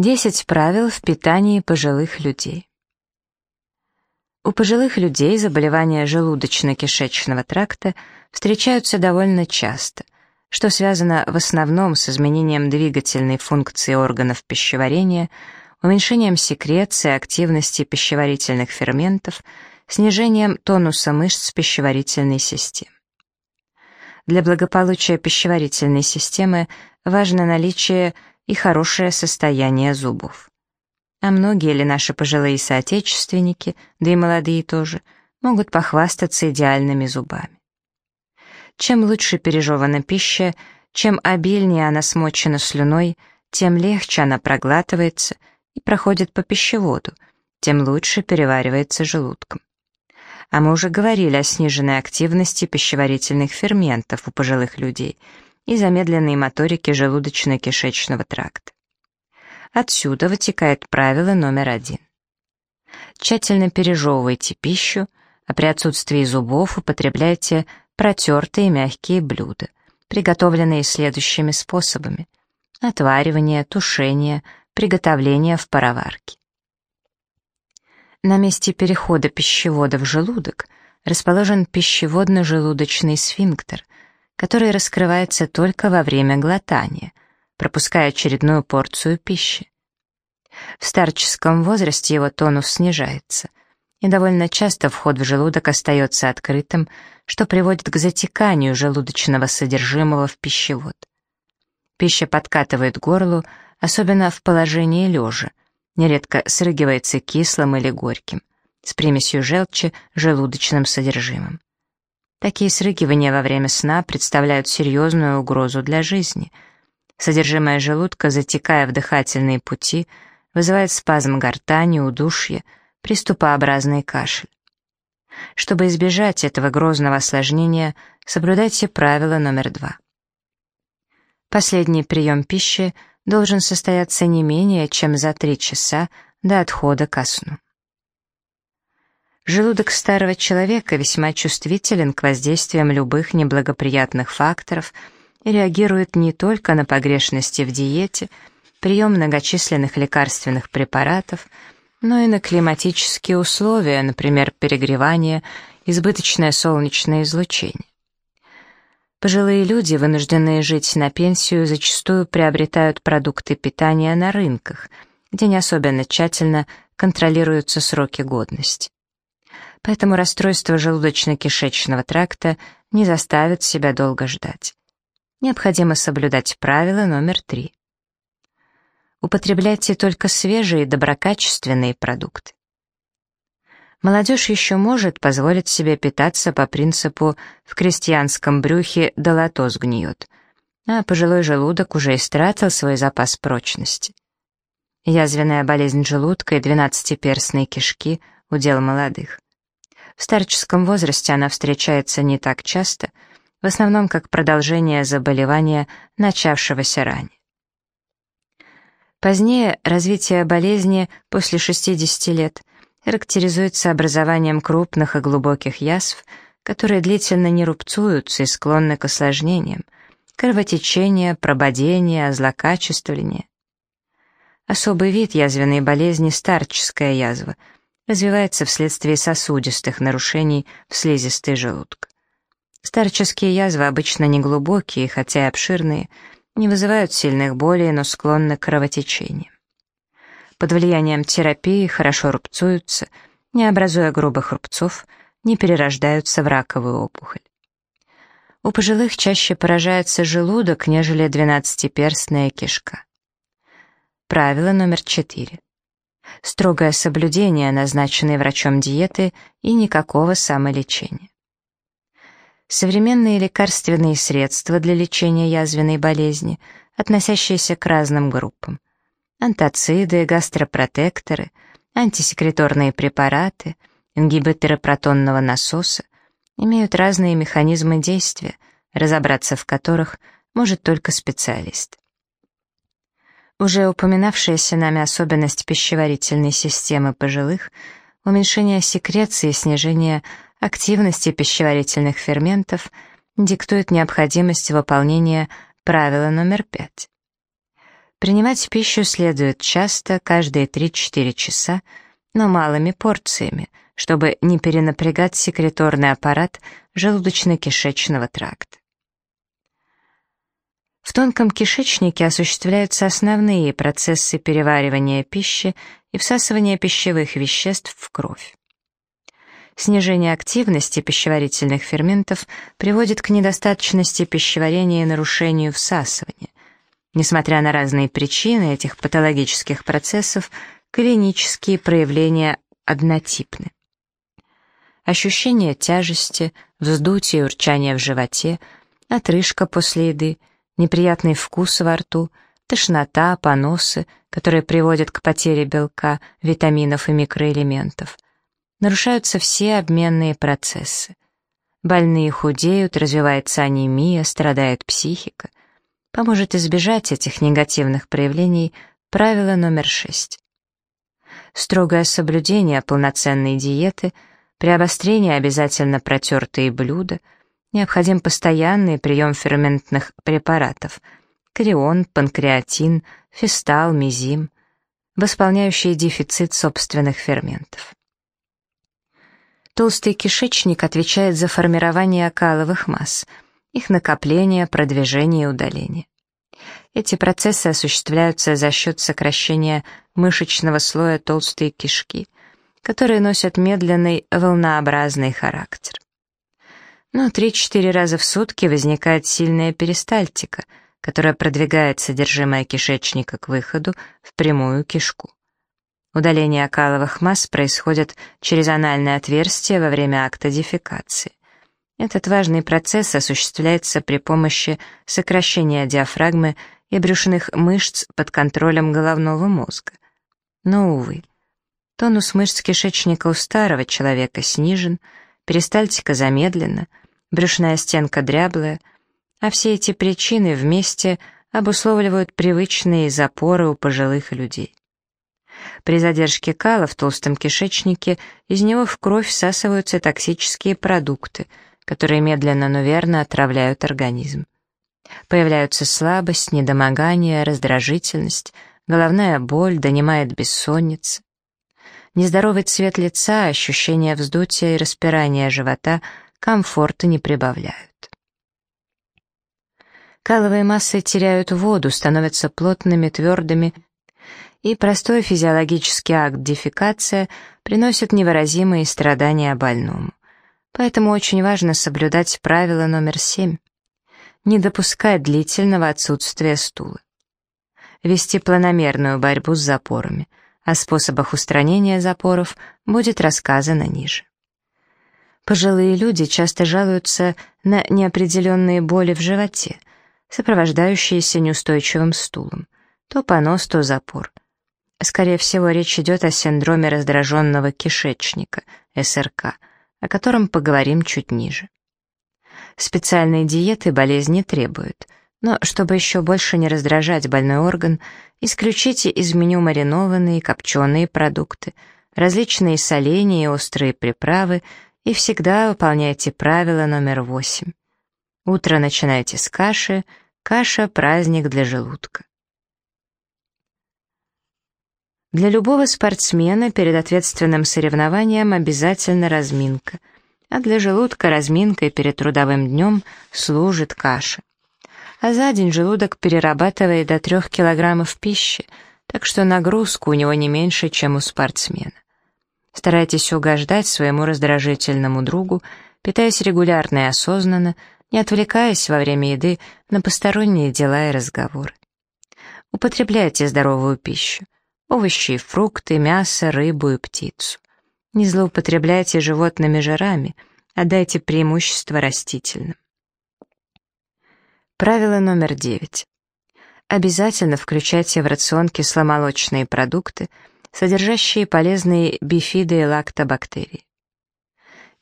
10 правил в питании пожилых людей. У пожилых людей заболевания желудочно-кишечного тракта встречаются довольно часто, что связано в основном с изменением двигательной функции органов пищеварения, уменьшением секреции активности пищеварительных ферментов, снижением тонуса мышц пищеварительной системы. Для благополучия пищеварительной системы важно наличие и хорошее состояние зубов. А многие ли наши пожилые соотечественники, да и молодые тоже, могут похвастаться идеальными зубами. Чем лучше пережевана пища, чем обильнее она смочена слюной, тем легче она проглатывается и проходит по пищеводу, тем лучше переваривается желудком. А мы уже говорили о сниженной активности пищеварительных ферментов у пожилых людей — и замедленной моторики желудочно-кишечного тракта. Отсюда вытекает правило номер один. Тщательно пережевывайте пищу, а при отсутствии зубов употребляйте протертые мягкие блюда, приготовленные следующими способами. Отваривание, тушение, приготовление в пароварке. На месте перехода пищевода в желудок расположен пищеводно-желудочный сфинктер, который раскрывается только во время глотания, пропуская очередную порцию пищи. В старческом возрасте его тонус снижается, и довольно часто вход в желудок остается открытым, что приводит к затеканию желудочного содержимого в пищевод. Пища подкатывает горлу, особенно в положении лежа, нередко срыгивается кислым или горьким, с примесью желчи желудочным содержимым. Такие срыгивания во время сна представляют серьезную угрозу для жизни. Содержимое желудка, затекая в дыхательные пути, вызывает спазм гортани, удушье, приступообразный кашель. Чтобы избежать этого грозного осложнения, соблюдайте правило номер два. Последний прием пищи должен состояться не менее чем за три часа до отхода ко сну. Желудок старого человека весьма чувствителен к воздействиям любых неблагоприятных факторов и реагирует не только на погрешности в диете, прием многочисленных лекарственных препаратов, но и на климатические условия, например, перегревание, избыточное солнечное излучение. Пожилые люди, вынужденные жить на пенсию, зачастую приобретают продукты питания на рынках, где не особенно тщательно контролируются сроки годности поэтому расстройство желудочно-кишечного тракта не заставит себя долго ждать. Необходимо соблюдать правило номер три. Употребляйте только свежие доброкачественные продукты. Молодежь еще может позволить себе питаться по принципу «в крестьянском брюхе долото сгниет», а пожилой желудок уже истратил свой запас прочности. Язвенная болезнь желудка и двенадцатиперстные кишки — удел молодых. В старческом возрасте она встречается не так часто, в основном как продолжение заболевания, начавшегося ранее. Позднее развитие болезни после 60 лет характеризуется образованием крупных и глубоких язв, которые длительно не рубцуются и склонны к осложнениям, кровотечение, прободение, злокачествование. Особый вид язвенной болезни – старческая язва – развивается вследствие сосудистых нарушений в слизистой желудка. Старческие язвы обычно неглубокие, хотя и обширные, не вызывают сильных болей, но склонны к кровотечениям. Под влиянием терапии хорошо рубцуются, не образуя грубых рубцов, не перерождаются в раковую опухоль. У пожилых чаще поражается желудок, нежели двенадцатиперстная кишка. Правило номер четыре строгое соблюдение назначенной врачом диеты и никакого самолечения. Современные лекарственные средства для лечения язвенной болезни, относящиеся к разным группам. Антациды, гастропротекторы, антисекреторные препараты, ингибиторы протонного насоса имеют разные механизмы действия, разобраться в которых может только специалист. Уже упоминавшаяся нами особенность пищеварительной системы пожилых, уменьшение секреции и снижение активности пищеварительных ферментов диктует необходимость выполнения правила номер пять. Принимать пищу следует часто, каждые 3-4 часа, но малыми порциями, чтобы не перенапрягать секреторный аппарат желудочно-кишечного тракта. В тонком кишечнике осуществляются основные процессы переваривания пищи и всасывания пищевых веществ в кровь. Снижение активности пищеварительных ферментов приводит к недостаточности пищеварения и нарушению всасывания. Несмотря на разные причины этих патологических процессов, клинические проявления однотипны. Ощущение тяжести, вздутие и урчание в животе, отрыжка после еды, неприятный вкус во рту, тошнота, поносы, которые приводят к потере белка, витаминов и микроэлементов. Нарушаются все обменные процессы. Больные худеют, развивается анемия, страдает психика. Поможет избежать этих негативных проявлений правило номер шесть. Строгое соблюдение полноценной диеты, при обострении обязательно протертые блюда, необходим постоянный прием ферментных препаратов – корион, панкреатин, фистал, мизим, восполняющие дефицит собственных ферментов. Толстый кишечник отвечает за формирование окаловых масс, их накопление, продвижение и удаление. Эти процессы осуществляются за счет сокращения мышечного слоя толстой кишки, которые носят медленный волнообразный характер. Но 3-4 раза в сутки возникает сильная перистальтика, которая продвигает содержимое кишечника к выходу в прямую кишку. Удаление окаловых масс происходит через анальное отверстие во время акта дефекации. Этот важный процесс осуществляется при помощи сокращения диафрагмы и брюшных мышц под контролем головного мозга. Но, увы, тонус мышц кишечника у старого человека снижен, перистальтика замедлена, брюшная стенка дряблая, а все эти причины вместе обусловливают привычные запоры у пожилых людей. При задержке кала в толстом кишечнике из него в кровь всасываются токсические продукты — которые медленно, но верно отравляют организм. Появляются слабость, недомогание, раздражительность, головная боль, донимает бессонница. Нездоровый цвет лица, ощущение вздутия и распирания живота комфорта не прибавляют. Каловые массы теряют воду, становятся плотными, твердыми, и простой физиологический акт дефекация приносит невыразимые страдания больному. Поэтому очень важно соблюдать правило номер семь. Не допускать длительного отсутствия стула. Вести планомерную борьбу с запорами. О способах устранения запоров будет рассказано ниже. Пожилые люди часто жалуются на неопределенные боли в животе, сопровождающиеся неустойчивым стулом. То понос, то запор. Скорее всего, речь идет о синдроме раздраженного кишечника, СРК – о котором поговорим чуть ниже. Специальные диеты болезни требуют, но чтобы еще больше не раздражать больной орган, исключите из меню маринованные копченые продукты, различные соления и острые приправы и всегда выполняйте правило номер восемь. Утро начинайте с каши, каша — праздник для желудка. Для любого спортсмена перед ответственным соревнованием обязательно разминка, а для желудка разминкой перед трудовым днем служит каша. А за день желудок перерабатывает до 3 килограммов пищи, так что нагрузка у него не меньше, чем у спортсмена. Старайтесь угождать своему раздражительному другу, питаясь регулярно и осознанно, не отвлекаясь во время еды на посторонние дела и разговоры. Употребляйте здоровую пищу овощи и фрукты, мясо, рыбу и птицу. Не злоупотребляйте животными жирами, а дайте преимущество растительным. Правило номер девять. Обязательно включайте в рацион кисломолочные продукты, содержащие полезные бифиды и лактобактерии.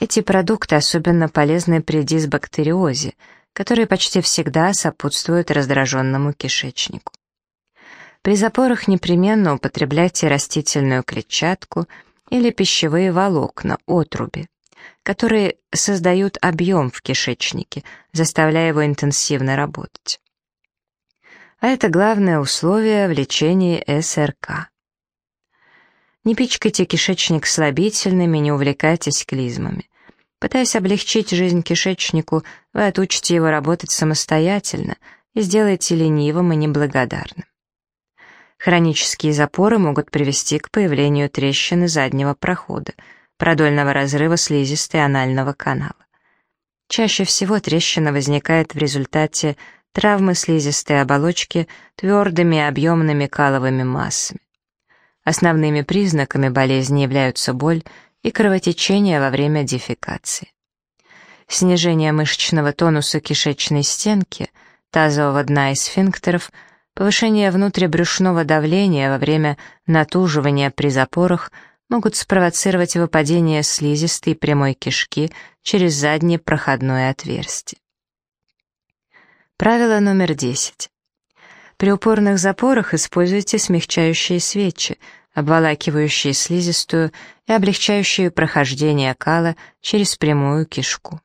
Эти продукты особенно полезны при дисбактериозе, который почти всегда сопутствует раздраженному кишечнику. При запорах непременно употребляйте растительную клетчатку или пищевые волокна, отруби, которые создают объем в кишечнике, заставляя его интенсивно работать. а это главное условие в лечении СРК. Не пичкайте кишечник слабительными, не увлекайтесь клизмами. Пытаясь облегчить жизнь кишечнику, вы отучите его работать самостоятельно и сделаете ленивым и неблагодарным. Хронические запоры могут привести к появлению трещины заднего прохода, продольного разрыва слизистой анального канала. Чаще всего трещина возникает в результате травмы слизистой оболочки твердыми объемными каловыми массами. Основными признаками болезни являются боль и кровотечение во время дефекации. Снижение мышечного тонуса кишечной стенки, тазового дна и сфинктеров, повышение внутрибрюшного давления во время натуживания при запорах могут спровоцировать выпадение слизистой прямой кишки через заднее проходное отверстие. Правило номер 10. При упорных запорах используйте смягчающие свечи, обволакивающие слизистую и облегчающие прохождение кала через прямую кишку.